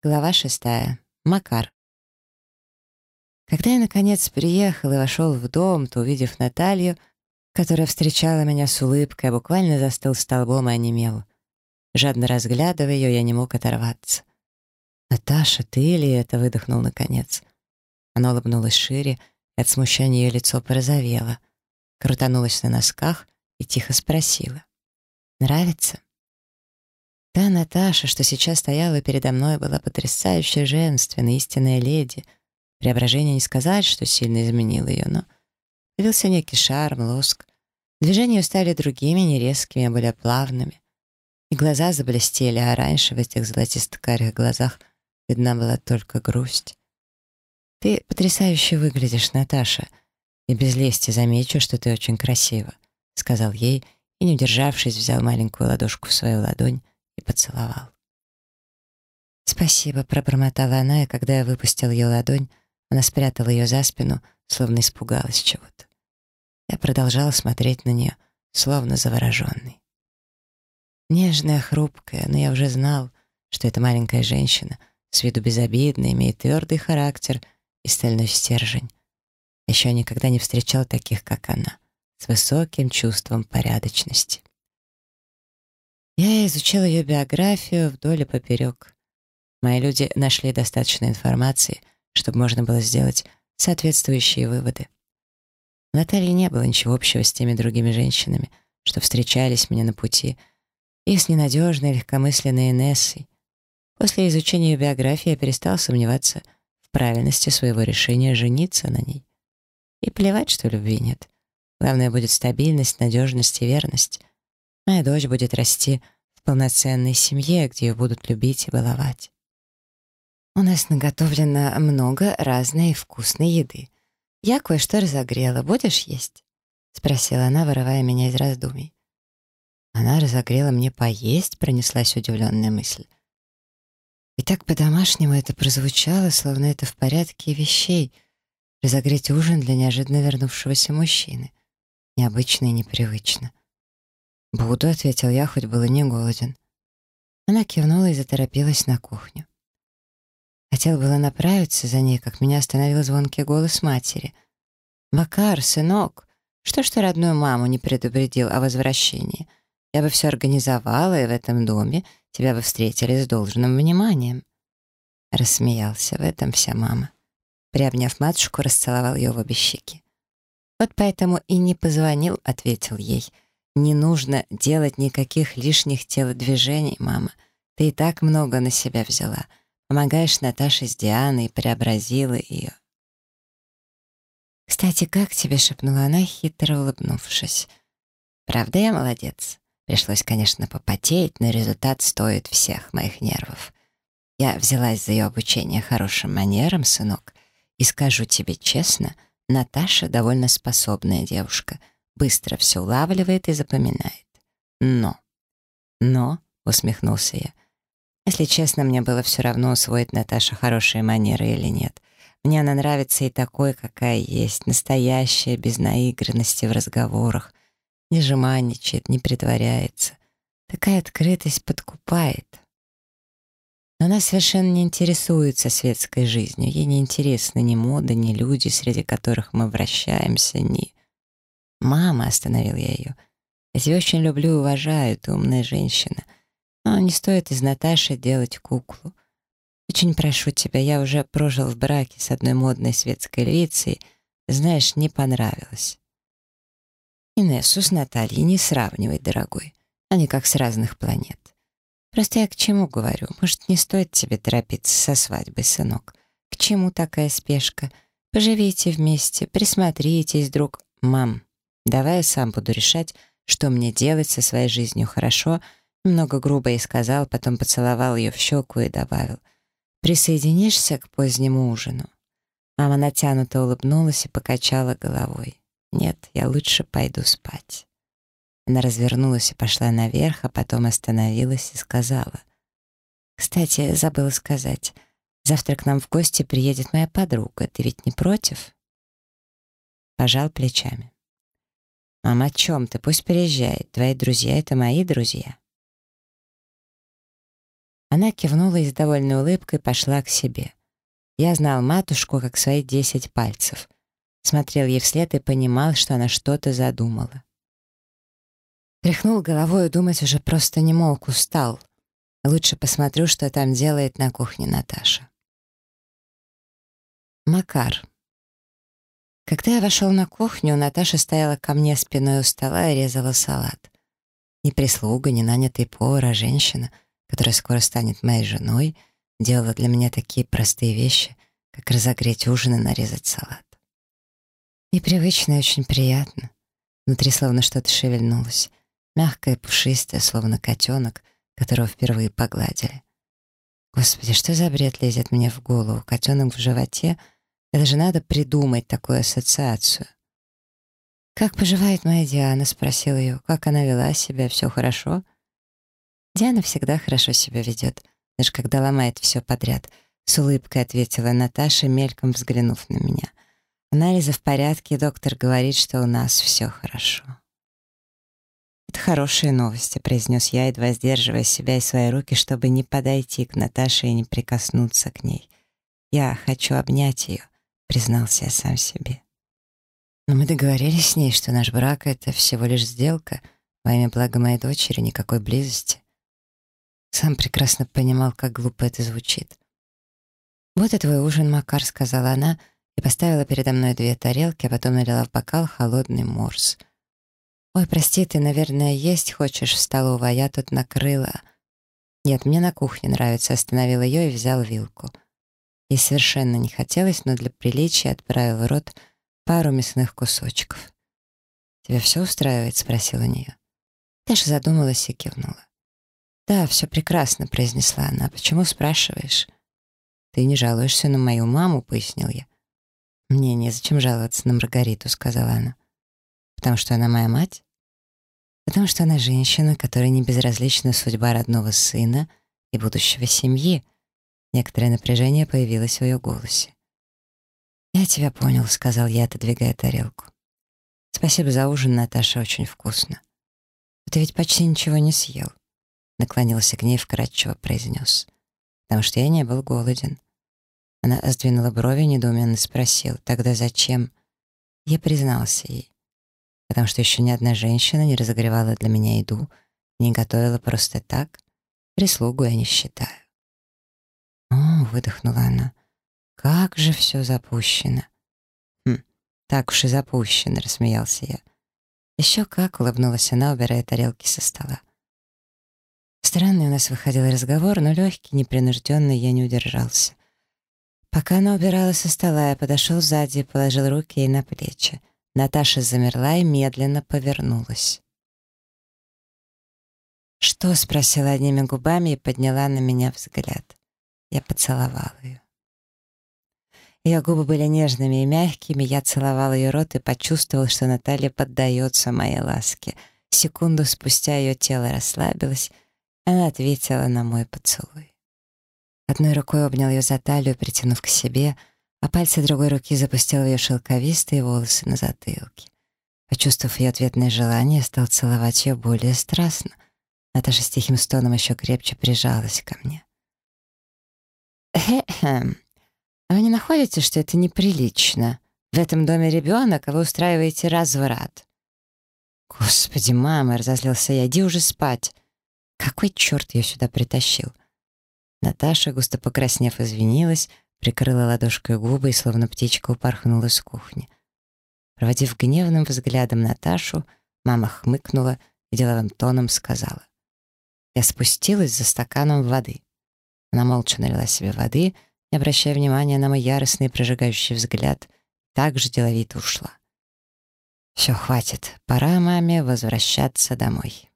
Глава шестая. Макар. Когда я, наконец, приехал и вошел в дом, то, увидев Наталью, которая встречала меня с улыбкой, буквально застыл столбом и онемел. Жадно разглядывая ее, я не мог оторваться. «Наташа, ты ли это?» — выдохнул наконец. Она улыбнулась шире, и от смущения ее лицо порозовело. Крутанулась на носках и тихо спросила. «Нравится?» Та Наташа, что сейчас стояла передо мной, была потрясающая женственная, истинная леди. Преображение не сказать, что сильно изменило ее, но появился некий шарм, лоск. Движения стали другими, не резкими, а более плавными. И глаза заблестели, а раньше в этих золотисто-карих глазах видна была только грусть. «Ты потрясающе выглядишь, Наташа, и без лести замечу, что ты очень красива», — сказал ей, и, не удержавшись, взял маленькую ладошку в свою ладонь поцеловал. «Спасибо», — пробормотала она, и когда я выпустил ее ладонь, она спрятала ее за спину, словно испугалась чего-то. Я продолжал смотреть на нее, словно завороженный. Нежная, хрупкая, но я уже знал, что эта маленькая женщина, с виду безобидная, имеет твердый характер и стальной стержень. Еще никогда не встречал таких, как она, с высоким чувством порядочности. Я изучил ее биографию вдоль и поперек. Мои люди нашли достаточно информации, чтобы можно было сделать соответствующие выводы. У Натальи не было ничего общего с теми другими женщинами, что встречались мне на пути, и с ненадежной, легкомысленной Инессой. После изучения ее биографии я перестал сомневаться в правильности своего решения жениться на ней. И плевать, что любви нет. Главное будет стабильность, надежность и верность. Моя дочь будет расти в полноценной семье, где ее будут любить и баловать. У нас наготовлено много разной вкусной еды. Я кое-что разогрела. Будешь есть? Спросила она, вырывая меня из раздумий. Она разогрела мне поесть, пронеслась удивленная мысль. И так по-домашнему это прозвучало, словно это в порядке вещей. Разогреть ужин для неожиданно вернувшегося мужчины. Необычно и непривычно. «Буду», — ответил я, хоть было не голоден. Она кивнула и заторопилась на кухню. Хотел было направиться за ней, как меня остановил звонкий голос матери. «Макар, сынок, что ж ты родную маму не предупредил о возвращении? Я бы все организовала, и в этом доме тебя бы встретили с должным вниманием». Рассмеялся, в этом вся мама. Приобняв матушку, расцеловал ее в обе щеки. «Вот поэтому и не позвонил», — ответил ей, — не нужно делать никаких лишних телодвижений, мама. Ты и так много на себя взяла. Помогаешь Наташе с Дианой, преобразила ее. «Кстати, как тебе?» — шепнула она, хитро улыбнувшись. «Правда я молодец?» Пришлось, конечно, попотеть, но результат стоит всех моих нервов. Я взялась за ее обучение хорошим манерам, сынок, и скажу тебе честно, Наташа довольно способная девушка — быстро все улавливает и запоминает. Но... Но, усмехнулся я, если честно, мне было все равно, усвоит Наташа хорошие манеры или нет. Мне она нравится и такой, какая есть, настоящая, без наигранности в разговорах. Не жеманничает, не притворяется. Такая открытость подкупает. Но она совершенно не интересуется светской жизнью. Ей не интересны ни мода, ни люди, среди которых мы вращаемся, ни... «Мама», — остановил я ее, — «я тебя очень люблю и уважаю, ты умная женщина, но не стоит из Наташи делать куклу. Очень прошу тебя, я уже прожил в браке с одной модной светской львицей, знаешь, не понравилось». «Инессу с Натальей не сравнивай, дорогой, они как с разных планет. Просто я к чему говорю? Может, не стоит тебе торопиться со свадьбой, сынок? К чему такая спешка? Поживите вместе, присмотритесь друг... Мам, Давай я сам буду решать, что мне делать со своей жизнью, хорошо?» Немного грубо и сказал, потом поцеловал ее в щеку и добавил. «Присоединишься к позднему ужину?» Мама натянуто улыбнулась и покачала головой. «Нет, я лучше пойду спать». Она развернулась и пошла наверх, а потом остановилась и сказала. «Кстати, забыла сказать, завтра к нам в гости приедет моя подруга. Ты ведь не против?» Пожал плечами. «Мама, о чем ты? Пусть приезжает. Твои друзья — это мои друзья». Она кивнула и с довольной улыбкой пошла к себе. Я знал матушку как свои десять пальцев. Смотрел ей вслед и понимал, что она что-то задумала. Тряхнул головой и думать уже просто не мог, устал. Лучше посмотрю, что там делает на кухне Наташа. Макар. Когда я вошел на кухню, Наташа стояла ко мне спиной у стола и резала салат. Ни прислуга, ни нанятый повар, а женщина, которая скоро станет моей женой, делала для меня такие простые вещи, как разогреть ужин и нарезать салат. Непривычно и очень приятно. Внутри словно что-то шевельнулось. Мягкое, пушистое, словно котенок, которого впервые погладили. Господи, что за бред лезет мне в голову? Котенок в животе — это же надо придумать такую ассоциацию. «Как поживает моя Диана?» — спросил ее. «Как она вела себя? Все хорошо?» Диана всегда хорошо себя ведет, даже когда ломает все подряд. С улыбкой ответила Наташа, мельком взглянув на меня. Анализы в порядке, доктор говорит, что у нас все хорошо. «Это хорошие новости», — произнес я, едва сдерживая себя и свои руки, чтобы не подойти к Наташе и не прикоснуться к ней. «Я хочу обнять ее», признался я сам себе. Но мы договорились с ней, что наш брак — это всего лишь сделка, во имя блага моей дочери, никакой близости. Сам прекрасно понимал, как глупо это звучит. «Вот и твой ужин, Макар», — сказала она, и поставила передо мной две тарелки, а потом налила в бокал холодный морс. «Ой, прости, ты, наверное, есть хочешь в столовой, а я тут накрыла». «Нет, мне на кухне нравится», — остановила ее и взял вилку. Ей совершенно не хотелось, но для приличия отправил в рот пару мясных кусочков. «Тебя все устраивает?» — спросила нее. Даша задумалась и кивнула. «Да, все прекрасно», — произнесла она. «Почему спрашиваешь?» «Ты не жалуешься на мою маму», — пояснил я. «Мне незачем жаловаться на Маргариту», — сказала она. «Потому что она моя мать?» «Потому что она женщина, которой не безразлична судьба родного сына и будущего семьи», Некоторое напряжение появилось в ее голосе. «Я тебя понял», — сказал я, отодвигая тарелку. «Спасибо за ужин, Наташа, очень вкусно». «Ты ведь почти ничего не съел», — наклонился к ней вкратчиво произнес. «Потому что я не был голоден». Она сдвинула брови, недоуменно спросил, «Тогда зачем?» Я признался ей. «Потому что еще ни одна женщина не разогревала для меня еду, не готовила просто так. Прислугу я не считаю». «О», — выдохнула она, — «как же все запущено». «Хм, так уж и запущено», — рассмеялся я. «Еще как», — улыбнулась она, убирая тарелки со стола. Странный у нас выходил разговор, но легкий, непринужденный, я не удержался. Пока она убирала со стола, я подошел сзади и положил руки ей на плечи. Наташа замерла и медленно повернулась. «Что?» — спросила одними губами и подняла на меня взгляд. Я поцеловал ее. Ее губы были нежными и мягкими, я целовал ее рот и почувствовал, что Наталья поддается моей ласке. Секунду спустя ее тело расслабилось, она ответила на мой поцелуй. Одной рукой обнял ее за талию, притянув к себе, а пальцы другой руки запустил в ее шелковистые волосы на затылке. Почувствовав ее ответное желание, стал целовать ее более страстно. Наташа с тихим стоном еще крепче прижалась ко мне. Хе-хе. А вы не находите, что это неприлично? В этом доме ребенок, а вы устраиваете разврат. Господи, мама, разозлился я, иди уже спать. Какой черт ее сюда притащил? Наташа, густо покраснев, извинилась, прикрыла ладошкой губы и, словно птичка, упорхнула с кухни. Проводив гневным взглядом Наташу, мама хмыкнула и деловым тоном сказала. Я спустилась за стаканом воды. Она молча налила себе воды, не обращая внимания на мой яростный прожигающий взгляд, так же деловито ушла. «Все, хватит. Пора маме возвращаться домой».